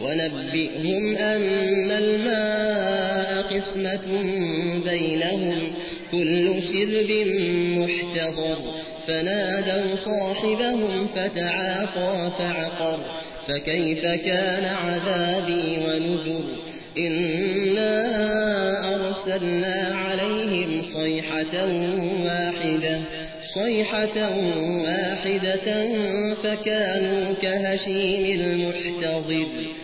ونبئهم أن الماء قسمة بينهم كل شرب محتضر فنادوا صاحبهم فتعاقى فعقر فكيف كان عذابي ونذر إنا أرسلنا عليهم صيحة واحدة صيحة واحدة فكانوا كهشيم المحتضر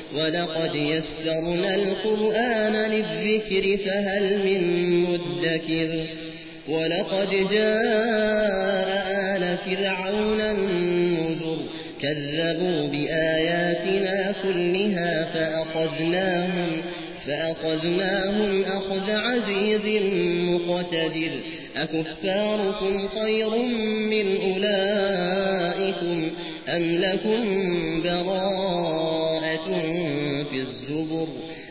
ولقد يسرنا القرآن للذكر فهل من مدكر؟ ولقد جاء آل فرعون النذر كذبوا بآياتنا كلها فأخذناهم فأخذناهم أخذ عزيز مقتدر. أكفاركم خير من أولئكم أم لكم براءة